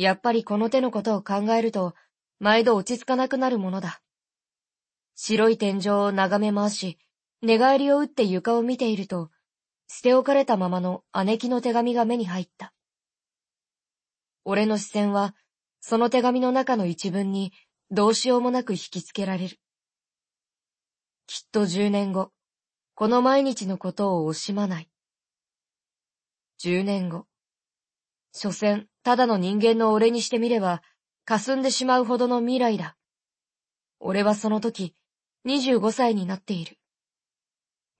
やっぱりこの手のことを考えると、毎度落ち着かなくなるものだ。白い天井を眺め回し、寝返りを打って床を見ていると、捨て置かれたままの姉貴の手紙が目に入った。俺の視線は、その手紙の中の一文にどうしようもなく引きつけられる。きっと十年後、この毎日のことを惜しまない。十年後。所詮、ただの人間の俺にしてみれば、霞んでしまうほどの未来だ。俺はその時、25歳になっている。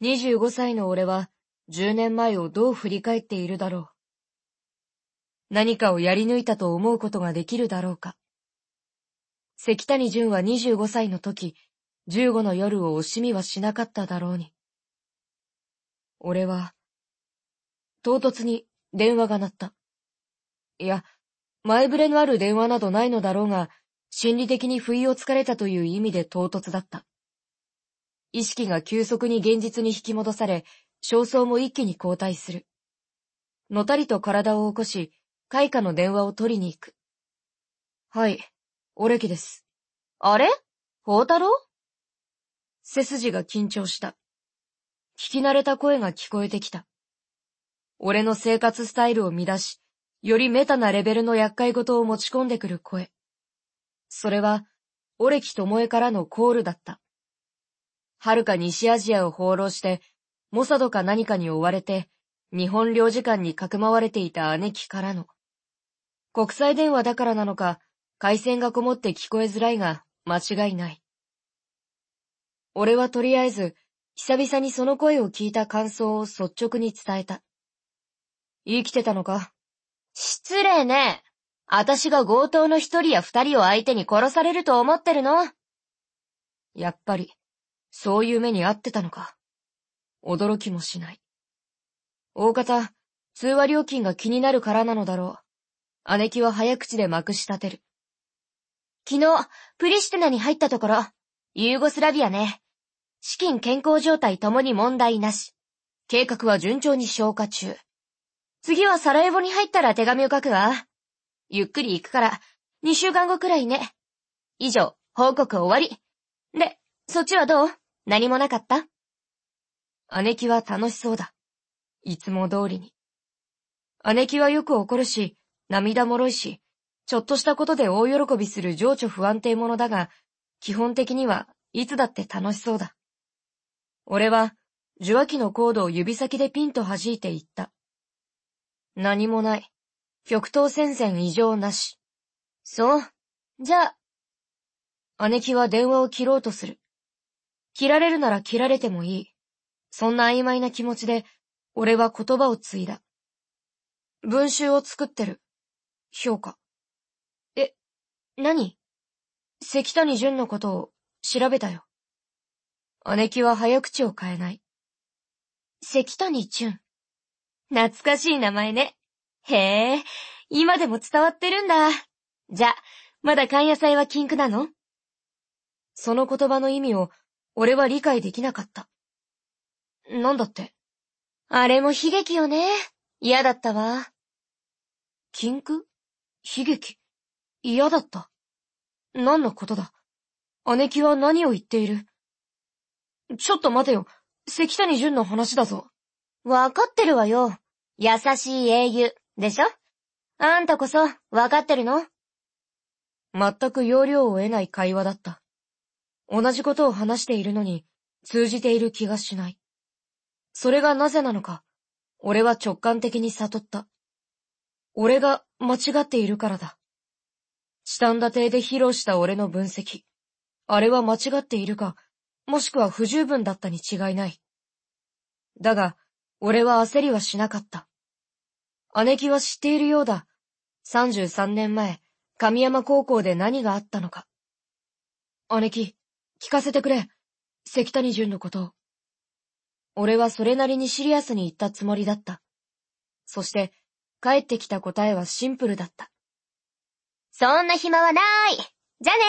25歳の俺は、10年前をどう振り返っているだろう。何かをやり抜いたと思うことができるだろうか。関谷淳は25歳の時、15の夜を惜しみはしなかっただろうに。俺は、唐突に電話が鳴った。いや、前触れのある電話などないのだろうが、心理的に不意をつかれたという意味で唐突だった。意識が急速に現実に引き戻され、焦燥も一気に後退する。のたりと体を起こし、開花の電話を取りに行く。はい、オレキです。あれ？宝太郎？背筋が緊張した。聞き慣れた声が聞こえてきた。俺の生活スタイルを乱し、よりメタなレベルの厄介事を持ち込んでくる声。それは、オレキともえからのコールだった。遥か西アジアを放浪して、モサドか何かに追われて、日本領事館にかくまわれていた姉貴からの。国際電話だからなのか、回線がこもって聞こえづらいが、間違いない。俺はとりあえず、久々にその声を聞いた感想を率直に伝えた。生きてたのか？失礼ね。あたしが強盗の一人や二人を相手に殺されると思ってるの？やっぱり、そういう目に遭ってたのか。驚きもしない。大方、通話料金が気になるからなのだろう。姉貴は早口でまくし立てる。昨日、プリシテナに入ったところ、ユーゴスラビアね。資金健康状態ともに問題なし。計画は順調に消化中。次はサラエボに入ったら手紙を書くわ。ゆっくり行くから、2週間後くらいね。以上、報告終わり。で、そっちはどう？何もなかった？姉貴は楽しそうだ。いつも通りに。姉貴はよく怒るし、涙もろいし、ちょっとしたことで大喜びする情緒不安定者だが、基本的にはいつだって楽しそうだ。俺は、受話器のコードを指先でピンと弾いていった。何もない。極東戦線異常なし。そう。じゃあ。姉貴は電話を切ろうとする。切られるなら切られてもいい。そんな曖昧な気持ちで、俺は言葉を継いだ。文集を作ってる。評価。え、何？関谷淳のことを調べたよ。姉貴は早口を変えない。関谷淳。懐かしい名前ね。へえ、今でも伝わってるんだ。じゃ、まだ関野菜は禁句なの？その言葉の意味を、俺は理解できなかった。なんだって？あれも悲劇よね。嫌だったわ。禁句？悲劇？嫌だった。何のことだ？姉貴は何を言っている？ちょっと待てよ。関谷淳の話だぞ。わかってるわよ。優しい英雄、でしょ？あんたこそ、わかってるの？全く要領を得ない会話だった。同じことを話しているのに、通じている気がしない。それがなぜなのか、俺は直感的に悟った。俺が間違っているからだ。チタンダ邸で披露した俺の分析。あれは間違っているか、もしくは不十分だったに違いない。だが、俺は焦りはしなかった。姉貴は知っているようだ。33年前、神山高校で何があったのか。姉貴、聞かせてくれ。関谷淳のことを。俺はそれなりにシリアスに言ったつもりだった。そして、帰ってきた答えはシンプルだった。そんな暇はないじゃね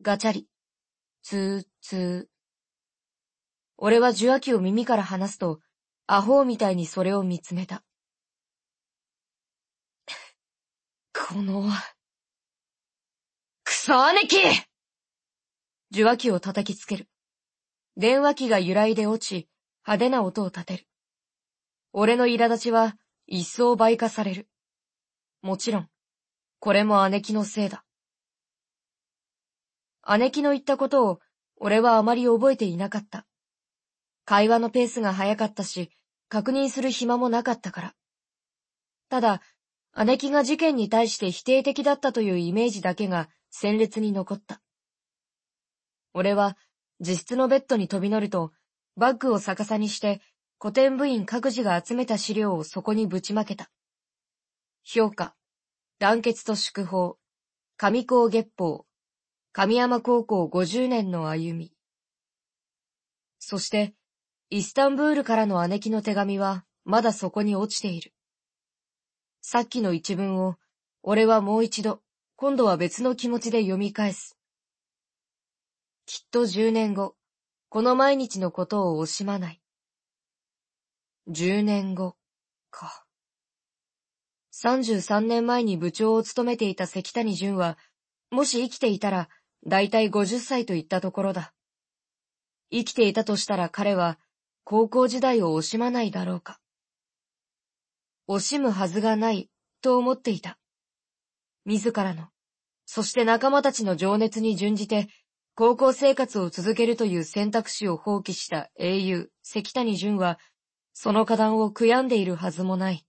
ガチャリ。つーつー。俺は受話器を耳から離すと、アホみたいにそれを見つめた。この、くそ姉貴受話器を叩きつける。電話機が揺らいで落ち、派手な音を立てる。俺の苛立ちは一層倍化される。もちろん、これも姉貴のせいだ。姉貴の言ったことを俺はあまり覚えていなかった。会話のペースが早かったし、確認する暇もなかったから。ただ、姉貴が事件に対して否定的だったというイメージだけが鮮烈に残った。俺は自室のベッドに飛び乗ると、バッグを逆さにして古典部員各自が集めた資料をそこにぶちまけた。評価、団結と祝報、上高月報、神山高校50年の歩み。そして、イスタンブールからの姉貴の手紙はまだそこに落ちている。さっきの一文を、俺はもう一度、今度は別の気持ちで読み返す。きっと十年後、この毎日のことを惜しまない。十年後、か。33年前に部長を務めていた関谷淳は、もし生きていたら、だいたい50歳といったところだ。生きていたとしたら彼は、高校時代を惜しまないだろうか。惜しむはずがない、と思っていた。自らの、そして仲間たちの情熱に準じて、高校生活を続けるという選択肢を放棄した英雄、関谷淳は、その花壇を悔やんでいるはずもない。